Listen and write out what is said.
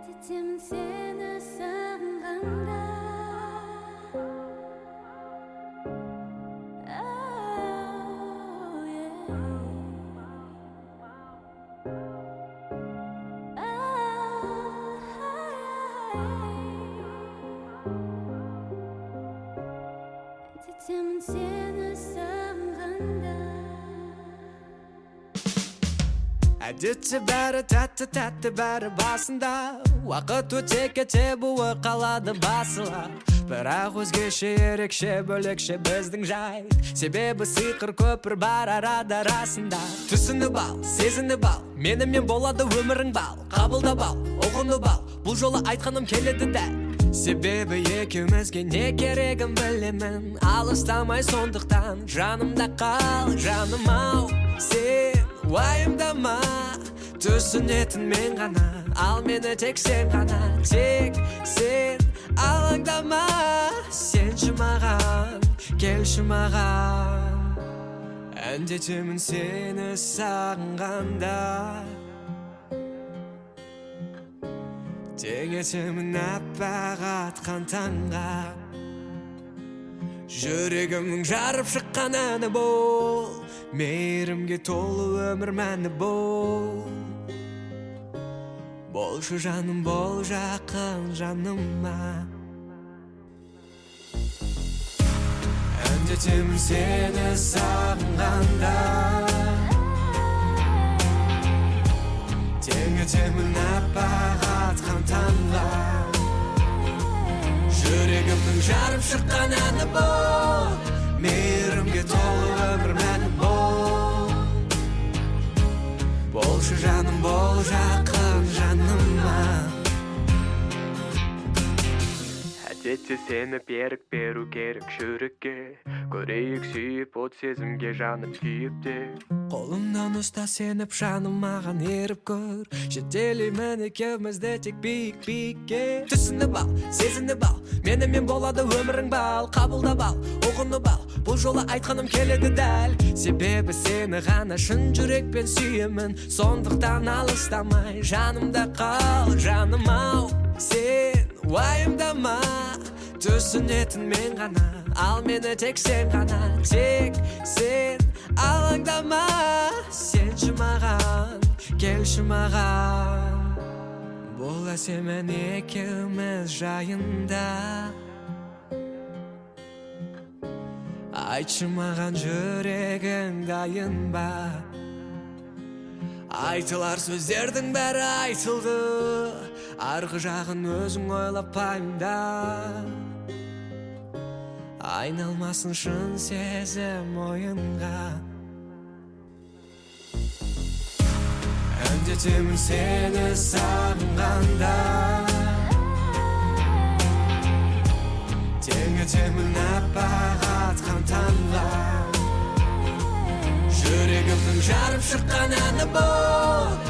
әндетемін сені әдетте бәрі тәтті тәтті бәрі басында. Уақыт өте кете буы қалады басыла. Бірақ өзгеше ерекше бөлекше біздің жай. Себебі сиқыр көпір бар арада расында. Түсініп ал сезініп ал менімен болады өмірің бал. Қабылдап ал ұғынып ал бұл жолы айтқаным келеді дәл. Себебі екеумізге не керегін білемін. Алыстамай сондықтан жанымда қал жаным ау сен. Уайымдама түсінетін мен ғана. Ал мені тек сен ғана тек сен алаңдама. Сенші маған келші маған әндетемін сені сағынғанда. Теңесемін аппақ атқан таңға. Жүрегімнің жарып шыққан әні бол мейірімге толы өмір мәні бол. Болшы жаным бол жақын жаныма. Әндетемін сені сағынғанда жарып шыққан әні бол мейірімге толы өмір мәні бол болшы жаным бол жақын жаныма әдетте сені берік беру керек жүрекке көрейік сүйіп от сезімге жанып күйіп қолымнан ұста сеніп жаным маған еріп көр жетелеймін екеумізді тек биік биікке түсініп ал сезініп ал менімен болады өмірің бал қабылдап ал ұғынып ал бұл жолы айтқаным келеді дәл себебі сені ғана шын жүрекпен сүйемін сондықтан алыстамай жанымда қал жаным ау сен уайымдама түсінетін мен ғана ал мені тек сен ғана тек сен алаңдама сенші маған келші маған бұл әсемін екеуміз жайында. Айтшы маған жүрегің дайын ба? Айтылар сөздердің бәрі айтылды. Арғы жағын өзің ойлап пайымда. Айналмасын шын сезім ойынға әндетемін сені сағынғанда. Теңетемін аппақ атқан таңға жүрегімнің жарып шыққан әні бол